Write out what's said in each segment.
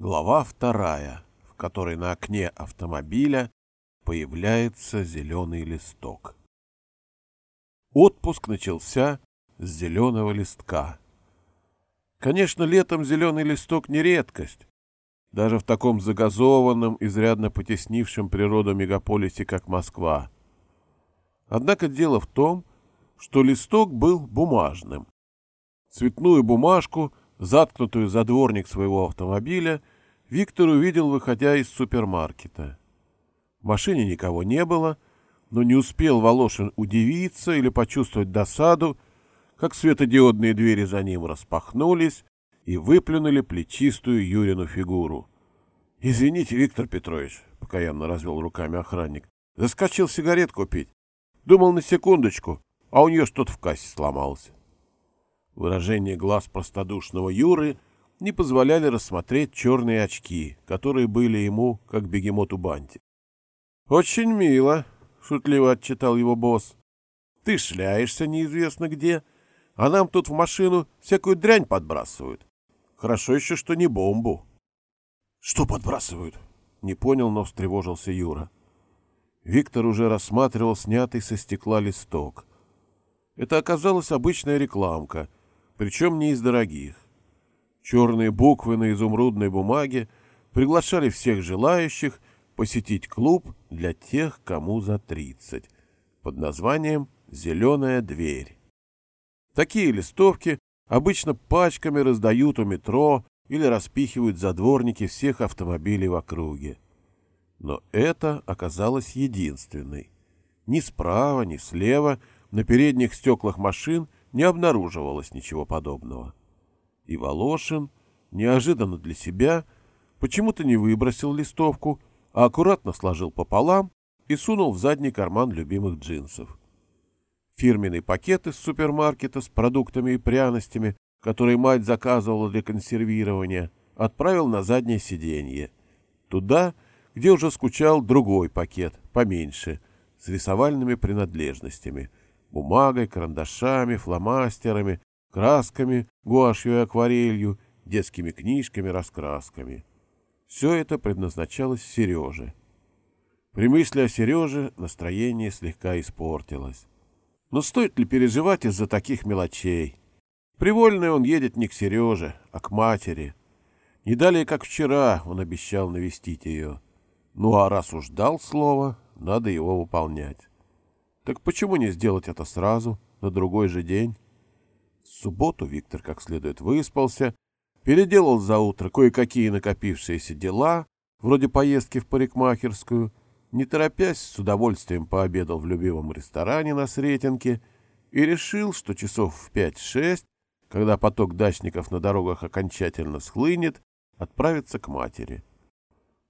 Глава вторая, в которой на окне автомобиля появляется зеленый листок. Отпуск начался с зеленого листка. Конечно, летом зеленый листок не редкость. Даже в таком загазованном, изрядно потеснившем природу мегаполисе, как Москва. Однако дело в том, что листок был бумажным. Цветную бумажку — заткнутую за дворник своего автомобиля, Виктор увидел, выходя из супермаркета. В машине никого не было, но не успел Волошин удивиться или почувствовать досаду, как светодиодные двери за ним распахнулись и выплюнули плечистую Юрину фигуру. — Извините, Виктор Петрович, — покаянно развел руками охранник, — заскочил сигарет купить. Думал на секундочку, а у нее что-то в кассе сломалось. Выражение глаз простодушного Юры не позволяли рассмотреть черные очки, которые были ему, как бегемоту Банти. — Очень мило, — шутливо отчитал его босс. — Ты шляешься неизвестно где, а нам тут в машину всякую дрянь подбрасывают. Хорошо еще, что не бомбу. — Что подбрасывают? — не понял, но встревожился Юра. Виктор уже рассматривал снятый со стекла листок. Это оказалась обычная рекламка — причем не из дорогих. Черные буквы на изумрудной бумаге приглашали всех желающих посетить клуб для тех, кому за 30, под названием «Зеленая дверь». Такие листовки обычно пачками раздают у метро или распихивают за дворники всех автомобилей в округе. Но это оказалось единственной. Ни справа, ни слева на передних стеклах машин – не обнаруживалось ничего подобного. И Волошин, неожиданно для себя, почему-то не выбросил листовку, а аккуратно сложил пополам и сунул в задний карман любимых джинсов. Фирменный пакет из супермаркета с продуктами и пряностями, который мать заказывала для консервирования, отправил на заднее сиденье. Туда, где уже скучал другой пакет, поменьше, с рисовальными принадлежностями — бумагой, карандашами, фломастерами, красками, гуашью и акварелью, детскими книжками, раскрасками. Все это предназначалось Сереже. При мысли о Сереже настроение слегка испортилось. Но стоит ли переживать из-за таких мелочей? Привольный он едет не к Сереже, а к матери. Не далее, как вчера, он обещал навестить ее. Ну а раз уж дал слово, надо его выполнять. Так почему не сделать это сразу, на другой же день? Субботу Виктор как следует выспался, переделал за утро кое-какие накопившиеся дела, вроде поездки в парикмахерскую, не торопясь, с удовольствием пообедал в любимом ресторане на Сретенке и решил, что часов в пять-шесть, когда поток дачников на дорогах окончательно схлынет, отправиться к матери.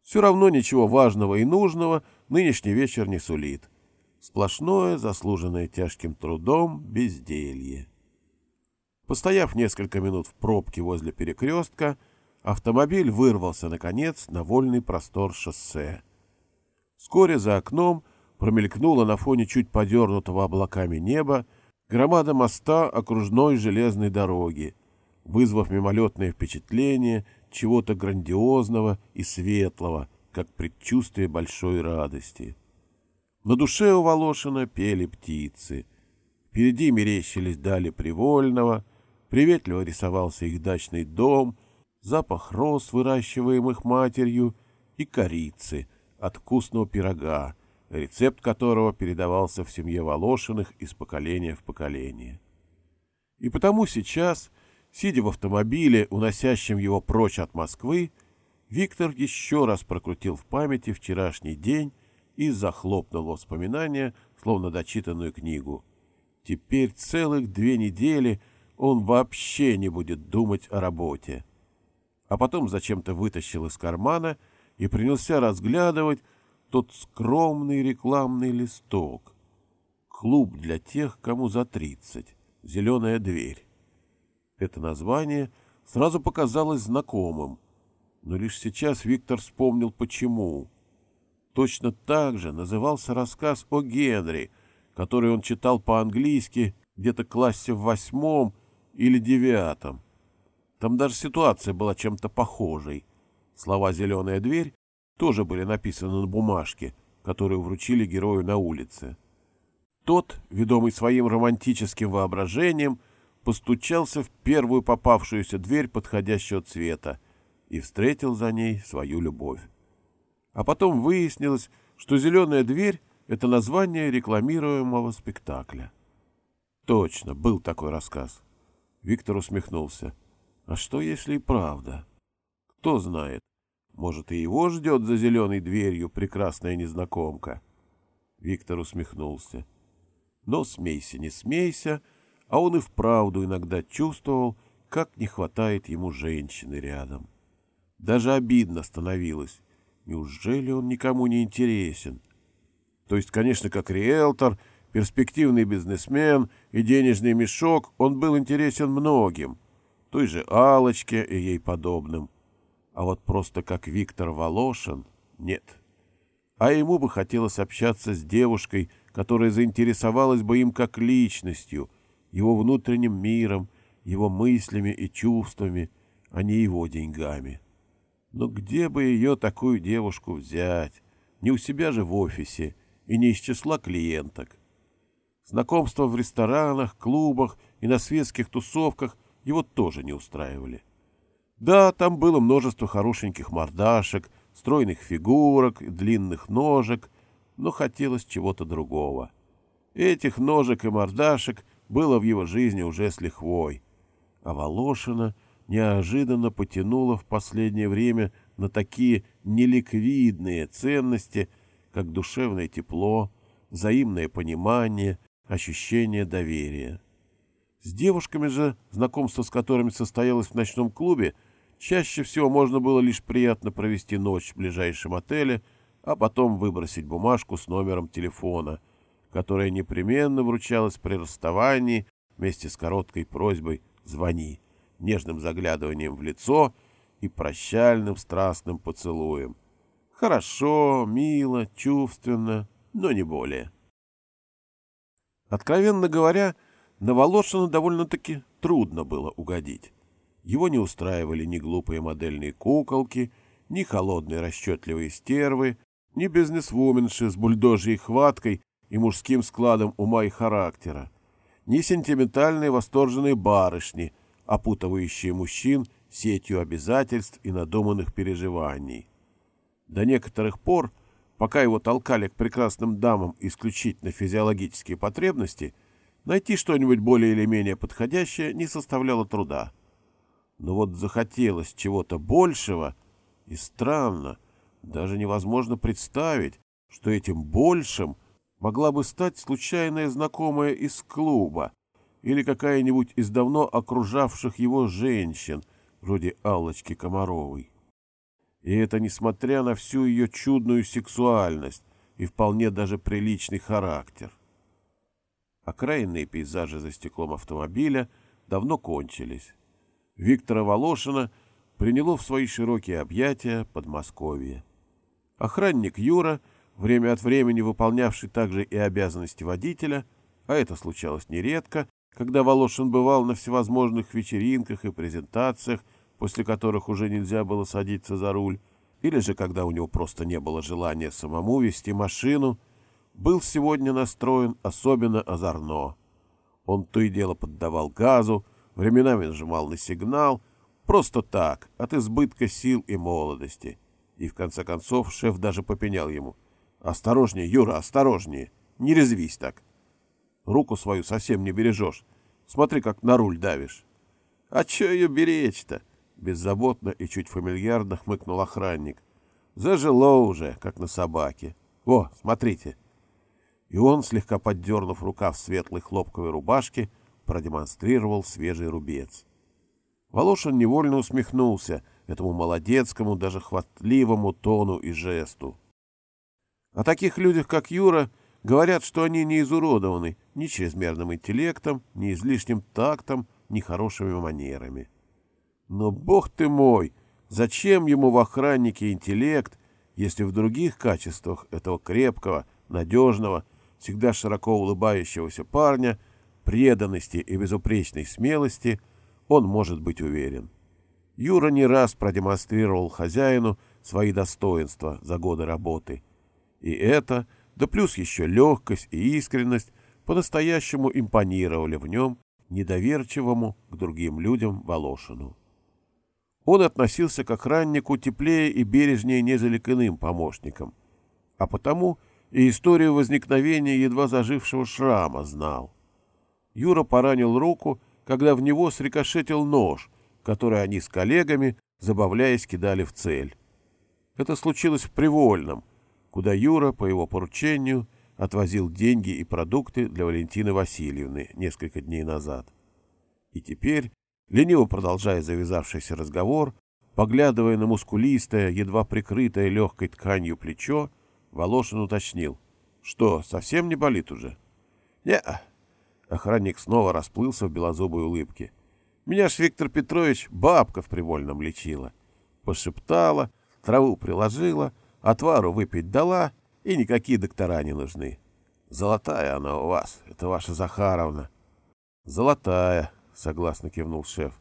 Все равно ничего важного и нужного нынешний вечер не сулит. Сплошное, заслуженное тяжким трудом, безделье. Постояв несколько минут в пробке возле перекрестка, автомобиль вырвался, наконец, на вольный простор шоссе. Вскоре за окном промелькнула на фоне чуть подернутого облаками неба громада моста окружной железной дороги, вызвав мимолетное впечатление чего-то грандиозного и светлого, как предчувствие большой радости. На душе у Волошина пели птицы. Впереди мерещились дали Привольного, приветливо рисовался их дачный дом, запах роз, выращиваемых матерью, и корицы от вкусного пирога, рецепт которого передавался в семье Волошиных из поколения в поколение. И потому сейчас, сидя в автомобиле, уносящем его прочь от Москвы, Виктор еще раз прокрутил в памяти вчерашний день и захлопнул воспоминания, словно дочитанную книгу. Теперь целых две недели он вообще не будет думать о работе. А потом зачем-то вытащил из кармана и принялся разглядывать тот скромный рекламный листок. Клуб для тех, кому за тридцать. Зеленая дверь. Это название сразу показалось знакомым, но лишь сейчас Виктор вспомнил, почему. Точно так же назывался рассказ о Генри, который он читал по-английски где-то классе в восьмом или девятом. Там даже ситуация была чем-то похожей. Слова «зеленая дверь» тоже были написаны на бумажке, которую вручили герою на улице. Тот, ведомый своим романтическим воображением, постучался в первую попавшуюся дверь подходящего цвета и встретил за ней свою любовь. А потом выяснилось, что «Зеленая дверь» — это название рекламируемого спектакля. Точно, был такой рассказ. Виктор усмехнулся. А что, если и правда? Кто знает, может, и его ждет за зеленой дверью прекрасная незнакомка. Виктор усмехнулся. Но смейся, не смейся, а он и вправду иногда чувствовал, как не хватает ему женщины рядом. Даже обидно становилось. Неужели он никому не интересен? То есть, конечно, как риэлтор, перспективный бизнесмен и денежный мешок, он был интересен многим, той же Алочке и ей подобным. А вот просто как Виктор Волошин — нет. А ему бы хотелось общаться с девушкой, которая заинтересовалась бы им как личностью, его внутренним миром, его мыслями и чувствами, а не его деньгами. Но где бы ее такую девушку взять? Не у себя же в офисе и не из числа клиенток. Знакомства в ресторанах, клубах и на светских тусовках его тоже не устраивали. Да, там было множество хорошеньких мордашек, стройных фигурок, длинных ножек, но хотелось чего-то другого. Этих ножек и мордашек было в его жизни уже с лихвой. А Волошина неожиданно потянуло в последнее время на такие неликвидные ценности, как душевное тепло, взаимное понимание, ощущение доверия. С девушками же, знакомство с которыми состоялось в ночном клубе, чаще всего можно было лишь приятно провести ночь в ближайшем отеле, а потом выбросить бумажку с номером телефона, которая непременно вручалась при расставании вместе с короткой просьбой «звони», нежным заглядыванием в лицо и прощальным страстным поцелуем. Хорошо, мило, чувственно, но не более. Откровенно говоря, на Волошина довольно-таки трудно было угодить. Его не устраивали ни глупые модельные куколки, ни холодные расчетливые стервы, ни бизнесвуменши с бульдожьей хваткой и мужским складом ума и характера, ни сентиментальные восторженные барышни, опутывающие мужчин сетью обязательств и надуманных переживаний. До некоторых пор Пока его толкали к прекрасным дамам исключительно физиологические потребности, найти что-нибудь более или менее подходящее не составляло труда. Но вот захотелось чего-то большего, и странно, даже невозможно представить, что этим большим могла бы стать случайная знакомая из клуба или какая-нибудь из давно окружавших его женщин, вроде Аллочки Комаровой. И это несмотря на всю ее чудную сексуальность и вполне даже приличный характер. Окраинные пейзажи за стеклом автомобиля давно кончились. Виктора Волошина приняло в свои широкие объятия Подмосковье. Охранник Юра, время от времени выполнявший также и обязанности водителя, а это случалось нередко, когда Волошин бывал на всевозможных вечеринках и презентациях после которых уже нельзя было садиться за руль, или же когда у него просто не было желания самому вести машину, был сегодня настроен особенно озорно. Он то и дело поддавал газу, временами нажимал на сигнал, просто так, от избытка сил и молодости. И в конце концов шеф даже попенял ему. «Осторожнее, Юра, осторожнее, не резвись так. Руку свою совсем не бережешь. Смотри, как на руль давишь». «А че ее беречь-то?» Беззаботно и чуть фамильярно хмыкнул охранник. Зажило уже, как на собаке. О, смотрите. И он, слегка поддернув рукав светлой хлопковой рубашки, продемонстрировал свежий рубец. Волошин невольно усмехнулся этому молодецкому, даже хватливому тону и жесту. О таких людях, как Юра, говорят, что они не изуродованы ни чрезмерным интеллектом, ни излишним тактом, ни хорошими манерами. Но, бог ты мой, зачем ему в охраннике интеллект, если в других качествах этого крепкого, надежного, всегда широко улыбающегося парня, преданности и безупречной смелости он может быть уверен. Юра не раз продемонстрировал хозяину свои достоинства за годы работы. И это, да плюс еще легкость и искренность, по-настоящему импонировали в нем недоверчивому к другим людям Волошину. Он относился к охраннику теплее и бережнее, нежели к иным помощникам, а потому и историю возникновения едва зажившего шрама знал. Юра поранил руку, когда в него срикошетил нож, который они с коллегами, забавляясь, кидали в цель. Это случилось в Привольном, куда Юра, по его поручению, отвозил деньги и продукты для Валентины Васильевны несколько дней назад. И теперь, лениво продолжая завязавшийся разговор, поглядывая на мускулистое, едва прикрытое легкой тканью плечо, Волошин уточнил. «Что, совсем не болит уже?» не Охранник снова расплылся в белозубой улыбке. «Меня ж Виктор Петрович бабка в Привольном лечила. Пошептала, траву приложила, отвару выпить дала, и никакие доктора не нужны. Золотая она у вас, это ваша Захаровна. Золотая, согласно кивнул шеф.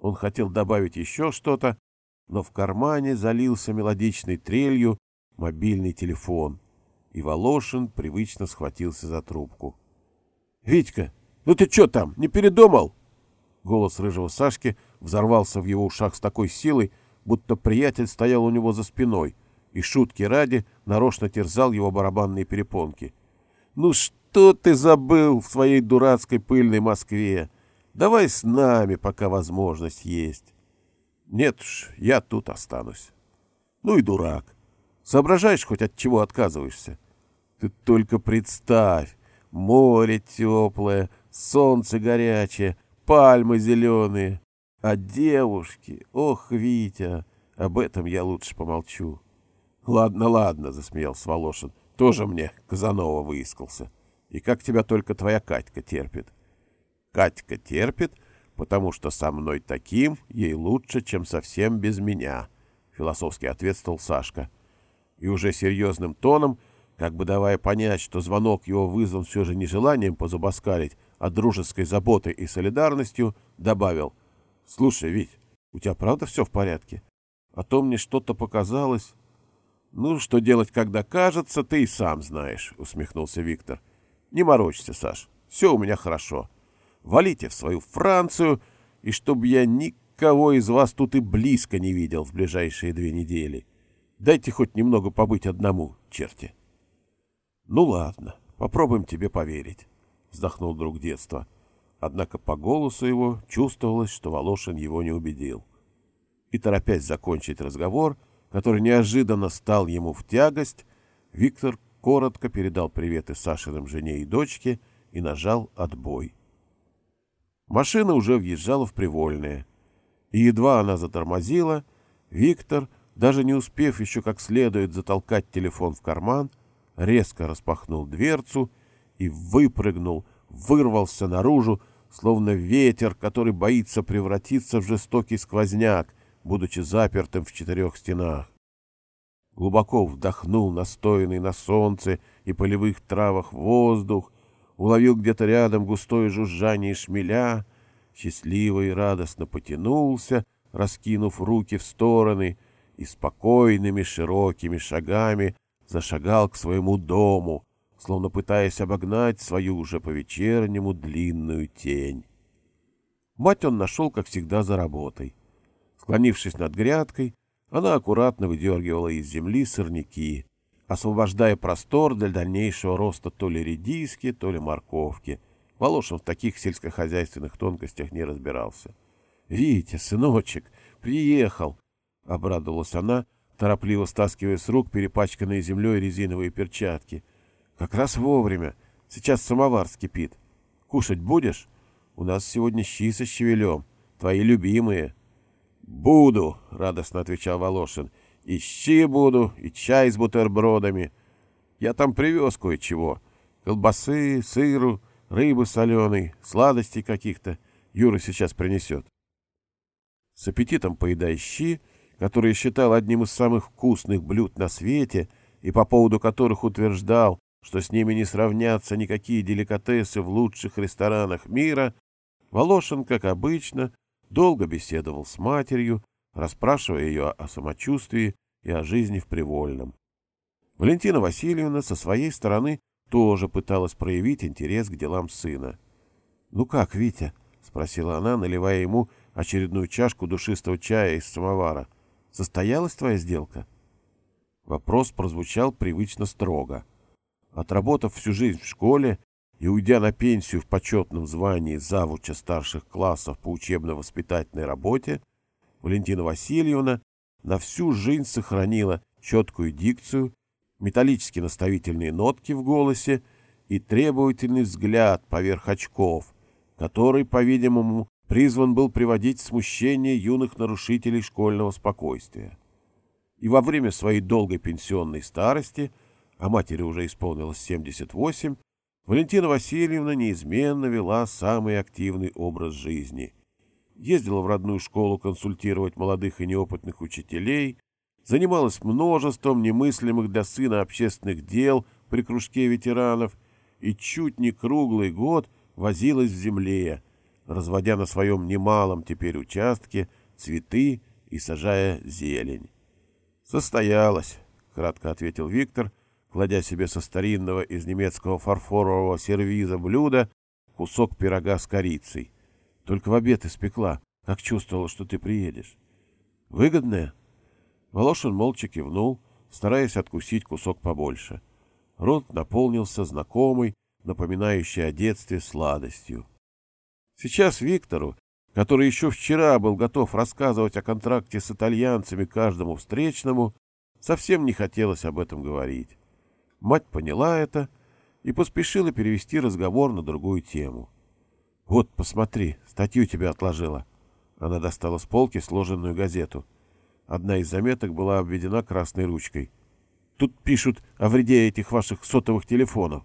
Он хотел добавить еще что-то, но в кармане залился мелодичной трелью мобильный телефон, и Волошин привычно схватился за трубку. — Витька, ну ты что там, не передумал? Голос рыжего Сашки взорвался в его ушах с такой силой, будто приятель стоял у него за спиной и шутки ради нарочно терзал его барабанные перепонки. «Ну что ты забыл в своей дурацкой пыльной Москве? Давай с нами, пока возможность есть». «Нет уж, я тут останусь». «Ну и дурак. Соображаешь хоть от чего отказываешься? Ты только представь, море теплое, солнце горячее, пальмы зеленые. А девушки, ох, Витя, об этом я лучше помолчу. Ладно, ладно, засмеялся Волошин. Тоже мне Казанова выискался. И как тебя только твоя Катька терпит. Катька терпит, потому что со мной таким ей лучше, чем совсем без меня, философски ответствовал Сашка. И уже серьезным тоном, как бы давая понять, что звонок его вызван все же не желанием позубоскалить, а дружеской заботой и солидарностью, добавил. «Слушай, Вить, у тебя правда все в порядке? А то мне что-то показалось...» «Ну, что делать, когда кажется, ты и сам знаешь», — усмехнулся Виктор. «Не морочься, Саш, все у меня хорошо. Валите в свою Францию, и чтобы я никого из вас тут и близко не видел в ближайшие две недели. Дайте хоть немного побыть одному, черти». «Ну ладно, попробуем тебе поверить», — вздохнул друг детства. Однако по голосу его чувствовалось, что Волошин его не убедил. И, торопясь закончить разговор, — который неожиданно стал ему в тягость, Виктор коротко передал приветы Сашиным жене и дочке и нажал «Отбой». Машина уже въезжала в Привольное, и едва она затормозила, Виктор, даже не успев еще как следует затолкать телефон в карман, резко распахнул дверцу и выпрыгнул, вырвался наружу, словно ветер, который боится превратиться в жестокий сквозняк, будучи запертым в четырех стенах. Глубоко вдохнул настоянный на солнце и полевых травах воздух, уловил где-то рядом густое жужжание шмеля, счастливо и радостно потянулся, раскинув руки в стороны, и спокойными широкими шагами зашагал к своему дому, словно пытаясь обогнать свою уже по-вечернему длинную тень. Мать он нашел, как всегда, за работой. Склонившись над грядкой, она аккуратно выдергивала из земли сорняки, освобождая простор для дальнейшего роста то ли редиски, то ли морковки. Волошин в таких сельскохозяйственных тонкостях не разбирался. — Витя, сыночек, приехал! — обрадовалась она, торопливо стаскивая с рук перепачканные землей резиновые перчатки. — Как раз вовремя. Сейчас самовар скипит. Кушать будешь? У нас сегодня щи со щавелем. Твои любимые. — «Буду», — радостно отвечал Волошин. «И щи буду, и чай с бутербродами. Я там привез кое-чего. Колбасы, сыру, рыбы соленой, сладостей каких-то. Юра сейчас принесет». С аппетитом поедая щи, которые считал одним из самых вкусных блюд на свете и по поводу которых утверждал, что с ними не сравнятся никакие деликатесы в лучших ресторанах мира, Волошин, как обычно, долго беседовал с матерью, расспрашивая ее о самочувствии и о жизни в Привольном. Валентина Васильевна со своей стороны тоже пыталась проявить интерес к делам сына. «Ну как, Витя?» — спросила она, наливая ему очередную чашку душистого чая из самовара. «Состоялась твоя сделка?» Вопрос прозвучал привычно строго. Отработав всю жизнь в школе и уйдя на пенсию в почетном звании завуча старших классов по учебно-воспитательной работе, Валентина Васильевна на всю жизнь сохранила четкую дикцию, металлически наставительные нотки в голосе и требовательный взгляд поверх очков, который, по-видимому, призван был приводить смущение юных нарушителей школьного спокойствия. И во время своей долгой пенсионной старости, а матери уже исполнилось 78, Валентина Васильевна неизменно вела самый активный образ жизни – ездила в родную школу консультировать молодых и неопытных учителей, занималась множеством немыслимых для сына общественных дел при кружке ветеранов и чуть не круглый год возилась в земле, разводя на своем немалом теперь участке цветы и сажая зелень. «Состоялось», — кратко ответил Виктор, кладя себе со старинного из немецкого фарфорового сервиза блюда кусок пирога с корицей — только в обед испекла, как чувствовала, что ты приедешь. Выгодная? Волошин молча кивнул, стараясь откусить кусок побольше. Рот наполнился знакомой, напоминающей о детстве сладостью. Сейчас Виктору, который еще вчера был готов рассказывать о контракте с итальянцами каждому встречному, совсем не хотелось об этом говорить. Мать поняла это и поспешила перевести разговор на другую тему. «Вот, посмотри, статью тебе отложила». Она достала с полки сложенную газету. Одна из заметок была обведена красной ручкой. «Тут пишут о вреде этих ваших сотовых телефонов.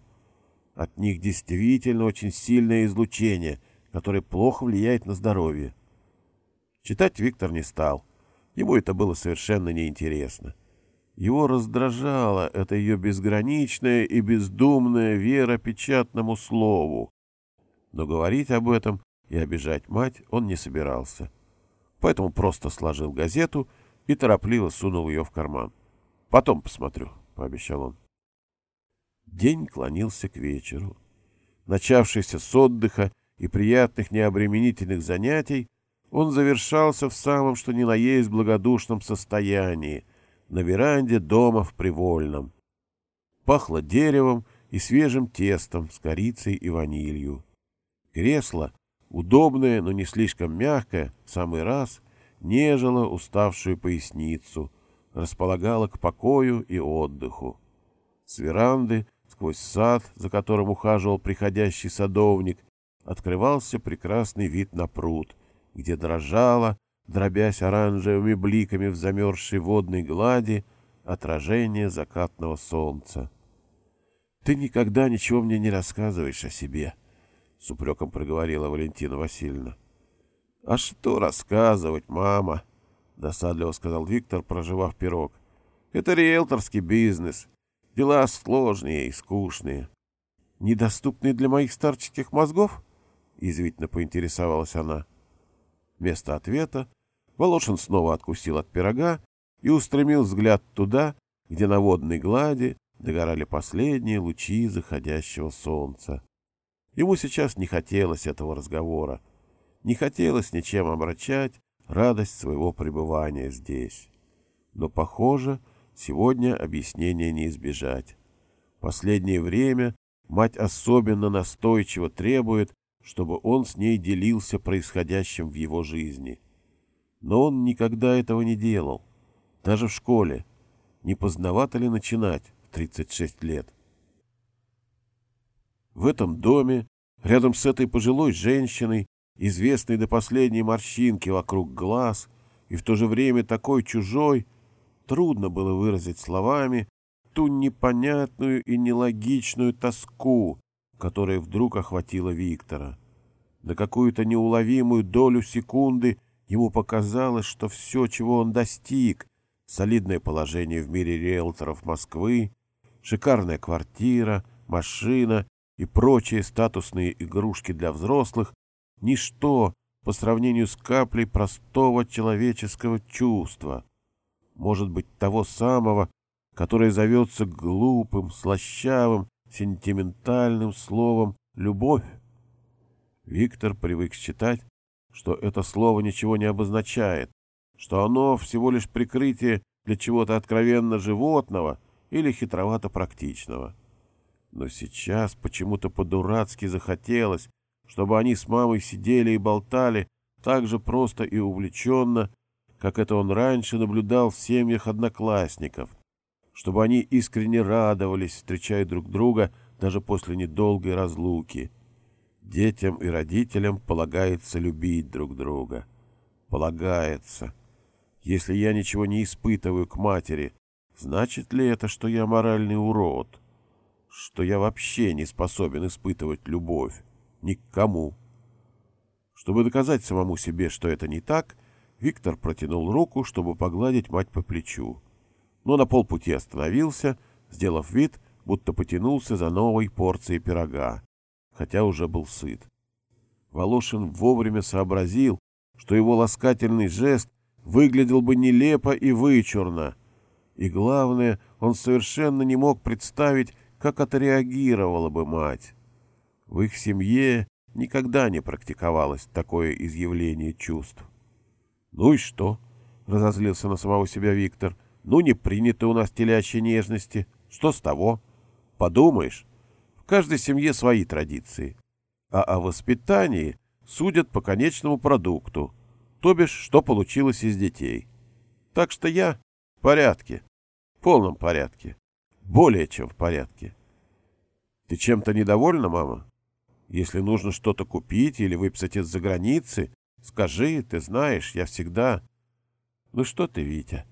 От них действительно очень сильное излучение, которое плохо влияет на здоровье». Читать Виктор не стал. Ему это было совершенно неинтересно. Его раздражала эта ее безграничная и бездумная вера печатному слову, но говорить об этом и обижать мать он не собирался. Поэтому просто сложил газету и торопливо сунул ее в карман. «Потом посмотрю», — пообещал он. День клонился к вечеру. Начавшийся с отдыха и приятных необременительных занятий, он завершался в самом что ни на есть благодушном состоянии, на веранде дома в Привольном. Пахло деревом и свежим тестом с корицей и ванилью. Кресло, удобное, но не слишком мягкое, в самый раз, нежило уставшую поясницу, располагало к покою и отдыху. С веранды, сквозь сад, за которым ухаживал приходящий садовник, открывался прекрасный вид на пруд, где дрожало, дробясь оранжевыми бликами в замерзшей водной глади, отражение закатного солнца. «Ты никогда ничего мне не рассказываешь о себе», — с упреком проговорила Валентина Васильевна. — А что рассказывать, мама? — досадливо сказал Виктор, проживав пирог. — Это риэлторский бизнес. Дела сложные и скучные. — Недоступные для моих старческих мозгов? — язвительно поинтересовалась она. Вместо ответа Волошин снова откусил от пирога и устремил взгляд туда, где на водной глади догорали последние лучи заходящего солнца. Ему сейчас не хотелось этого разговора, не хотелось ничем обращать радость своего пребывания здесь. Но, похоже, сегодня объяснения не избежать. Последнее время мать особенно настойчиво требует, чтобы он с ней делился происходящим в его жизни. Но он никогда этого не делал, даже в школе. Не поздновато ли начинать в 36 лет? В этом доме, рядом с этой пожилой женщиной, известной до последней морщинки вокруг глаз, и в то же время такой чужой, трудно было выразить словами ту непонятную и нелогичную тоску, которая вдруг охватила Виктора. На какую-то неуловимую долю секунды ему показалось, что все, чего он достиг, солидное положение в мире риэлторов Москвы, шикарная квартира, машина и прочие статусные игрушки для взрослых — ничто по сравнению с каплей простого человеческого чувства, может быть, того самого, которое зовется глупым, слащавым, сентиментальным словом «любовь». Виктор привык считать, что это слово ничего не обозначает, что оно всего лишь прикрытие для чего-то откровенно животного или хитровато практичного. Но сейчас почему-то по-дурацки захотелось, чтобы они с мамой сидели и болтали так же просто и увлеченно, как это он раньше наблюдал в семьях одноклассников, чтобы они искренне радовались, встречая друг друга даже после недолгой разлуки. Детям и родителям полагается любить друг друга. Полагается. Если я ничего не испытываю к матери, значит ли это, что я моральный урод? Что я вообще не способен испытывать любовь? ни к кому. Чтобы доказать самому себе, что это не так, Виктор протянул руку, чтобы погладить мать по плечу. Но на полпути остановился, сделав вид, будто потянулся за новой порцией пирога, хотя уже был сыт. Волошин вовремя сообразил, что его ласкательный жест выглядел бы нелепо и вычурно. И главное, он совершенно не мог представить, как отреагировала бы мать. В их семье никогда не практиковалось такое изъявление чувств. «Ну и что?» — разозлился на самого себя Виктор. «Ну, не принято у нас телячьи нежности. Что с того? Подумаешь, в каждой семье свои традиции. А о воспитании судят по конечному продукту, то бишь, что получилось из детей. Так что я в порядке, в полном порядке, более чем в порядке. Ты чем-то недовольна, мама?» Если нужно что-то купить или выписать из-за границы, скажи, ты знаешь, я всегда... Ну что ты, Витя?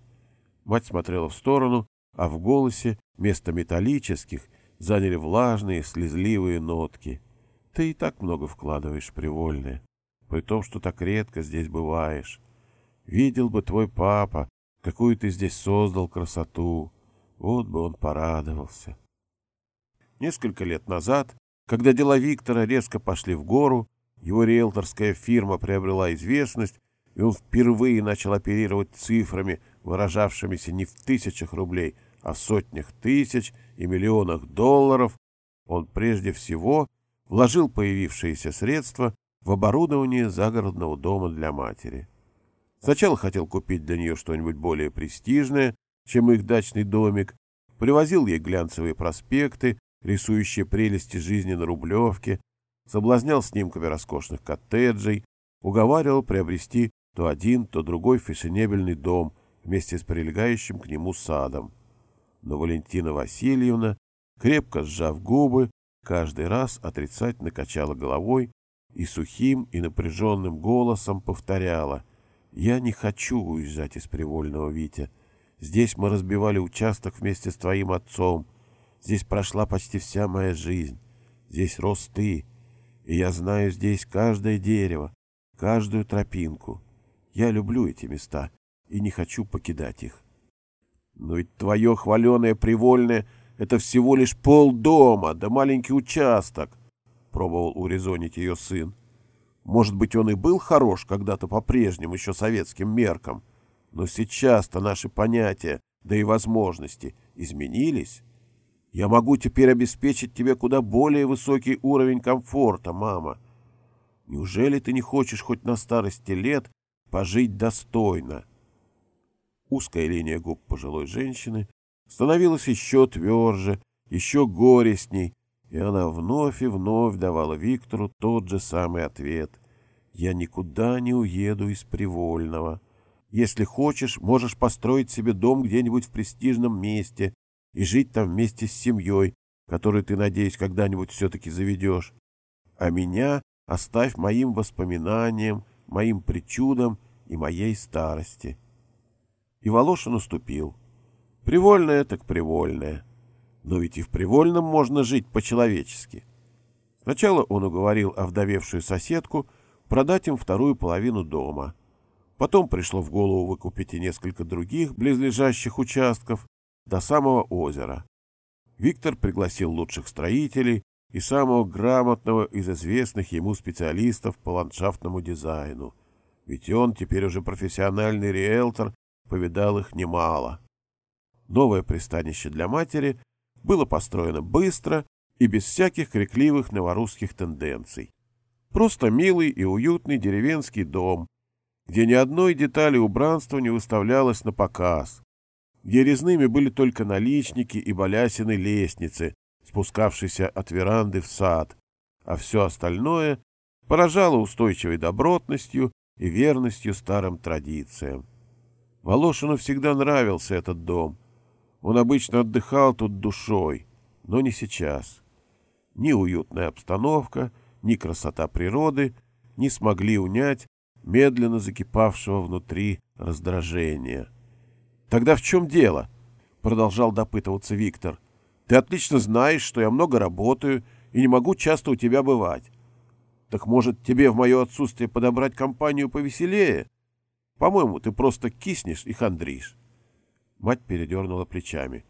Мать смотрела в сторону, а в голосе вместо металлических заняли влажные, слезливые нотки. Ты и так много вкладываешь привольное, при том, что так редко здесь бываешь. Видел бы твой папа, какую ты здесь создал красоту. Вот бы он порадовался. Несколько лет назад когда дела Виктора резко пошли в гору, его риэлторская фирма приобрела известность, и он впервые начал оперировать цифрами, выражавшимися не в тысячах рублей, а в сотнях тысяч и миллионах долларов, он прежде всего вложил появившиеся средства в оборудование загородного дома для матери. Сначала хотел купить для нее что-нибудь более престижное, чем их дачный домик, привозил ей глянцевые проспекты, рисующие прелести жизни на Рублевке, соблазнял снимками роскошных коттеджей, уговаривал приобрести то один, то другой фешенебельный дом вместе с прилегающим к нему садом. Но Валентина Васильевна, крепко сжав губы, каждый раз отрицательно качала головой и сухим и напряженным голосом повторяла «Я не хочу уезжать из Привольного, Витя. Здесь мы разбивали участок вместе с твоим отцом. Здесь прошла почти вся моя жизнь. Здесь рос ты. И я знаю здесь каждое дерево, каждую тропинку. Я люблю эти места и не хочу покидать их. Но ведь твое хваленое привольное — это всего лишь полдома, да маленький участок, — пробовал урезонить ее сын. Может быть, он и был хорош когда-то по прежним еще советским меркам, но сейчас-то наши понятия, да и возможности изменились. Я могу теперь обеспечить тебе куда более высокий уровень комфорта, мама. Неужели ты не хочешь хоть на старости лет пожить достойно?» Узкая линия губ пожилой женщины становилась еще тверже, еще горестней, и она вновь и вновь давала Виктору тот же самый ответ. «Я никуда не уеду из Привольного. Если хочешь, можешь построить себе дом где-нибудь в престижном месте, и жить там вместе с семьей, которую ты, надеюсь, когда-нибудь все-таки заведешь. А меня оставь моим воспоминаниям, моим причудам и моей старости. И Волошин уступил. Привольное так привольное. Но ведь и в привольном можно жить по-человечески. Сначала он уговорил овдовевшую соседку продать им вторую половину дома. Потом пришло в голову выкупить и несколько других близлежащих участков, до самого озера. Виктор пригласил лучших строителей, и самого грамотного из известных ему специалистов по ландшафтному дизайну. Ведь он теперь уже профессиональный риэлтор, повидал их немало. Новое пристанище для матери было построено быстро и без всяких крикливых новорусских тенденций. Просто милый и уютный деревенский дом, где ни одной детали убранства не выставлялось на показ, где резными были только наличники и балясины лестницы, спускавшейся от веранды в сад, а все остальное поражало устойчивой добротностью и верностью старым традициям. Волошину всегда нравился этот дом. Он обычно отдыхал тут душой, но не сейчас. Ни уютная обстановка, ни красота природы не смогли унять медленно закипавшего внутри раздражения. «Тогда в чем дело?» — продолжал допытываться Виктор. Ты отлично знаешь, что я много работаю и не могу часто у тебя бывать. Так может, тебе в мое отсутствие подобрать компанию повеселее? По-моему, ты просто киснешь и хандришь. Мать передернула плечами,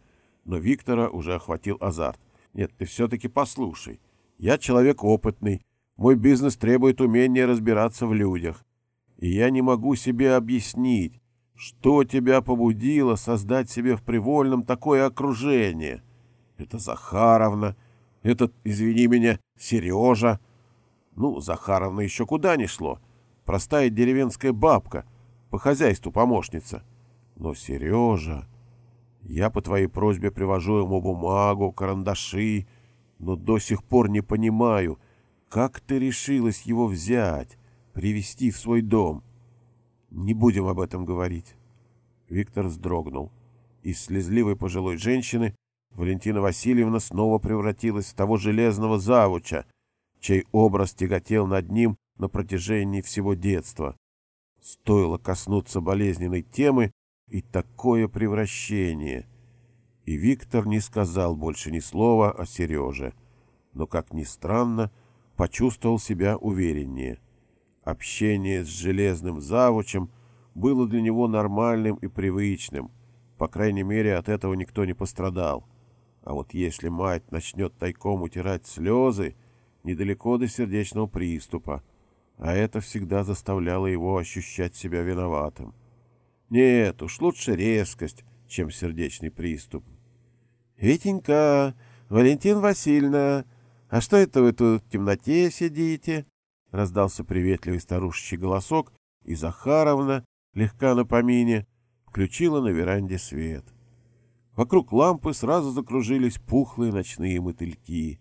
но Виктора уже охватил азарт. Нет, ты все-таки послушай. Я человек опытный, мой бизнес требует умения разбираться в людях. И я не могу себе объяснить, что тебя побудило создать себе в Привольном такое окружение — это Захаровна, этот, извини меня, Сережа. Ну, Захаровна еще куда ни шло. Простая деревенская бабка, по хозяйству помощница. Но Сережа... Я по твоей просьбе привожу ему бумагу, карандаши, но до сих пор не понимаю, как ты решилась его взять, привести в свой дом. Не будем об этом говорить. Виктор вздрогнул. Из слезливой пожилой женщины Валентина Васильевна снова превратилась в того железного завуча, чей образ тяготел над ним на протяжении всего детства. Стоило коснуться болезненной темы, и такое превращение. И Виктор не сказал больше ни слова о Сереже, но, как ни странно, почувствовал себя увереннее. Общение с железным завучем было для него нормальным и привычным, по крайней мере, от этого никто не пострадал. А вот если мать начнет тайком утирать слезы, недалеко до сердечного приступа, а это всегда заставляло его ощущать себя виноватым. Нет, уж лучше резкость, чем сердечный приступ. — Витенька, Валентин Васильевна, а что это вы тут в темноте сидите? — раздался приветливый старушечий голосок, и Захаровна, легка на помине, включила на веранде свет. Вокруг лампы сразу закружились пухлые ночные мотыльки.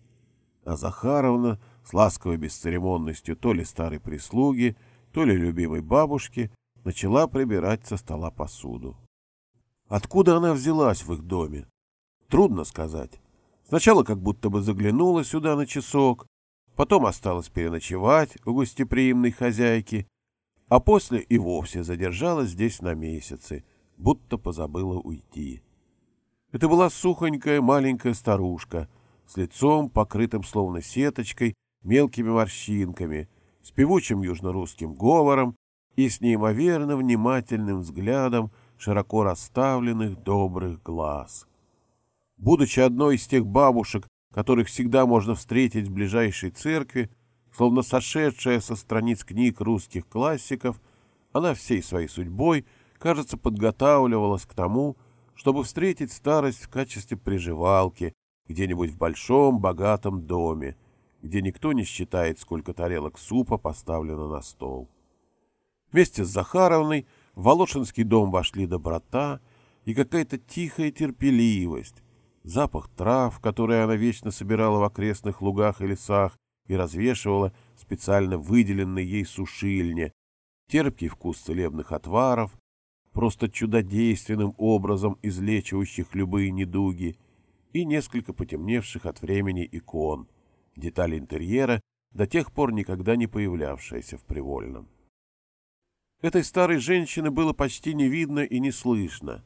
А Захаровна с ласковой бесцеремонностью то ли старой прислуги, то ли любимой бабушки начала прибирать со стола посуду. Откуда она взялась в их доме? Трудно сказать. Сначала как будто бы заглянула сюда на часок, потом осталась переночевать у гостеприимной хозяйки, а после и вовсе задержалась здесь на месяцы, будто позабыла уйти. Это была сухонькая маленькая старушка с лицом, покрытым словно сеточкой, мелкими морщинками, с певучим южно-русским говором и с неимоверно внимательным взглядом широко расставленных добрых глаз. Будучи одной из тех бабушек, которых всегда можно встретить в ближайшей церкви, словно сошедшая со страниц книг русских классиков, она всей своей судьбой, кажется, подготавливалась к тому, чтобы встретить старость в качестве приживалки где-нибудь в большом богатом доме, где никто не считает, сколько тарелок супа поставлено на стол. Вместе с Захаровной в Волошинский дом вошли доброта и какая-то тихая терпеливость, запах трав, которые она вечно собирала в окрестных лугах и лесах и развешивала специально выделенной ей сушильне, терпкий вкус целебных отваров, просто чудодейственным образом излечивающих любые недуги, и несколько потемневших от времени икон, детали интерьера, до тех пор никогда не появлявшаяся в Привольном. Этой старой женщины было почти не видно и не слышно,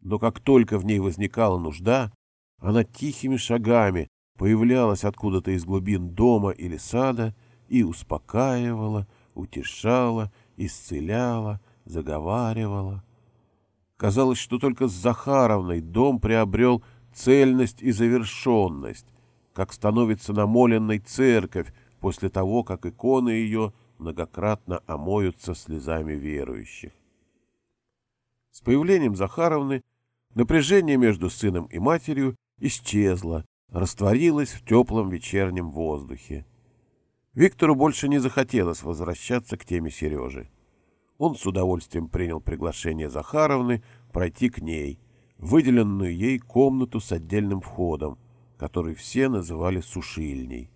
но как только в ней возникала нужда, она тихими шагами появлялась откуда-то из глубин дома или сада и успокаивала, утешала, исцеляла, заговаривала. Казалось, что только с Захаровной дом приобрел цельность и завершенность, как становится намоленной церковь после того, как иконы ее многократно омоются слезами верующих. С появлением Захаровны напряжение между сыном и матерью исчезло, растворилось в теплом вечернем воздухе. Виктору больше не захотелось возвращаться к теме Сережи. Он с удовольствием принял приглашение Захаровны пройти к ней, выделенную ей комнату с отдельным входом, который все называли сушильней.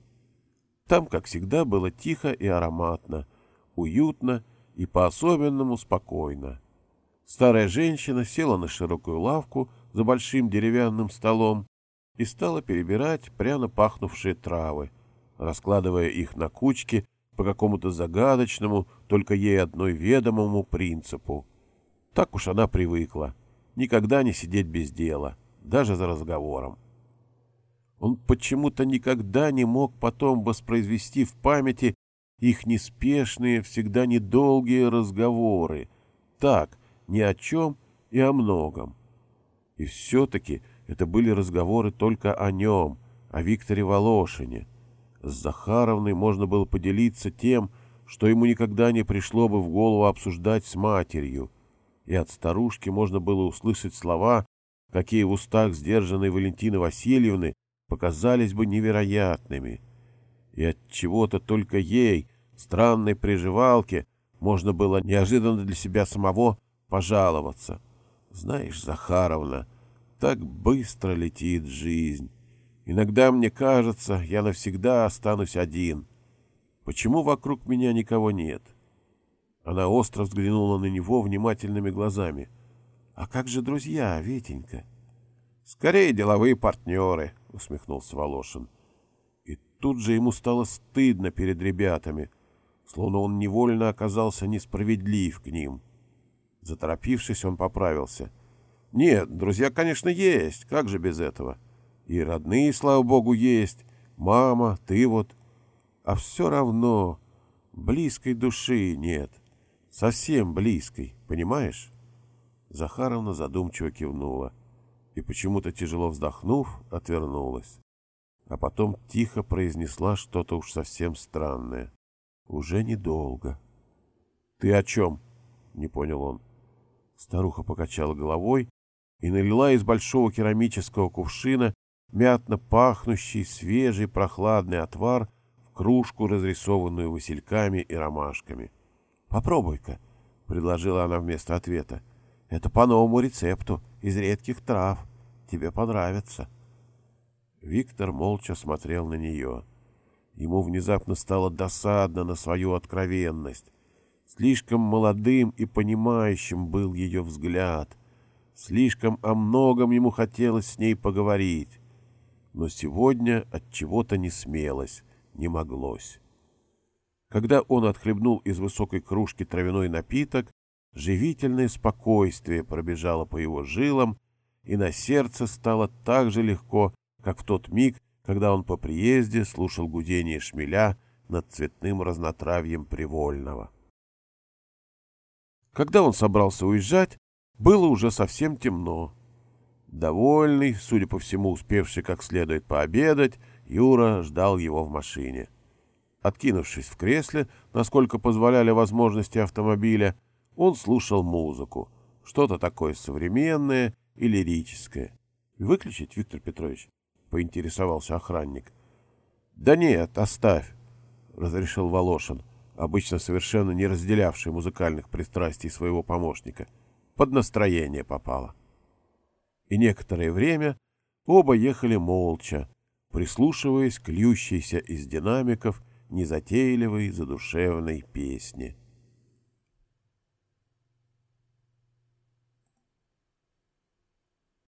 Там, как всегда, было тихо и ароматно, уютно и по-особенному спокойно. Старая женщина села на широкую лавку за большим деревянным столом и стала перебирать пряно пахнувшие травы, раскладывая их на кучки по какому-то загадочному, только ей одной ведомому принципу. Так уж она привыкла. Никогда не сидеть без дела, даже за разговором. Он почему-то никогда не мог потом воспроизвести в памяти их неспешные, всегда недолгие разговоры. Так, ни о чем и о многом. И все-таки это были разговоры только о нем, о Викторе Волошине. С Захаровной можно было поделиться тем, что ему никогда не пришло бы в голову обсуждать с матерью, и от старушки можно было услышать слова, какие в устах сдержанной Валентины Васильевны показались бы невероятными. И от чего-то только ей, странной приживалке, можно было неожиданно для себя самого пожаловаться. Знаешь, Захаровна, так быстро летит жизнь. Иногда мне кажется, я навсегда останусь один. Почему вокруг меня никого нет? Она остро взглянула на него внимательными глазами. А как же друзья, Ветенька? Скорее деловые партнеры, усмехнулся Волошин. И тут же ему стало стыдно перед ребятами, словно он невольно оказался несправедлив к ним. Заторопившись, он поправился. Нет, друзья, конечно, есть, как же без этого? — и родные, слава богу, есть. Мама, ты вот. А все равно близкой души нет. Совсем близкой, понимаешь? Захаровна задумчиво кивнула и, почему-то тяжело вздохнув, отвернулась. А потом тихо произнесла что-то уж совсем странное. Уже недолго. — Ты о чем? — не понял он. Старуха покачала головой и налила из большого керамического кувшина мятно пахнущий, свежий, прохладный отвар в кружку, разрисованную васильками и ромашками. «Попробуй-ка», — предложила она вместо ответа. «Это по новому рецепту, из редких трав. Тебе понравится». Виктор молча смотрел на нее. Ему внезапно стало досадно на свою откровенность. Слишком молодым и понимающим был ее взгляд. Слишком о многом ему хотелось с ней поговорить но сегодня от чего-то не смелось, не моглось. Когда он отхлебнул из высокой кружки травяной напиток, живительное спокойствие пробежало по его жилам, и на сердце стало так же легко, как в тот миг, когда он по приезде слушал гудение шмеля над цветным разнотравьем Привольного. Когда он собрался уезжать, было уже совсем темно. Довольный, судя по всему, успевший как следует пообедать, Юра ждал его в машине. Откинувшись в кресле, насколько позволяли возможности автомобиля, он слушал музыку, что-то такое современное и лирическое. «Выключить, Виктор Петрович?» — поинтересовался охранник. «Да нет, оставь», — разрешил Волошин, обычно совершенно не разделявший музыкальных пристрастий своего помощника. Под настроение попало и некоторое время оба ехали молча, прислушиваясь к льющейся из динамиков незатейливой задушевной песне.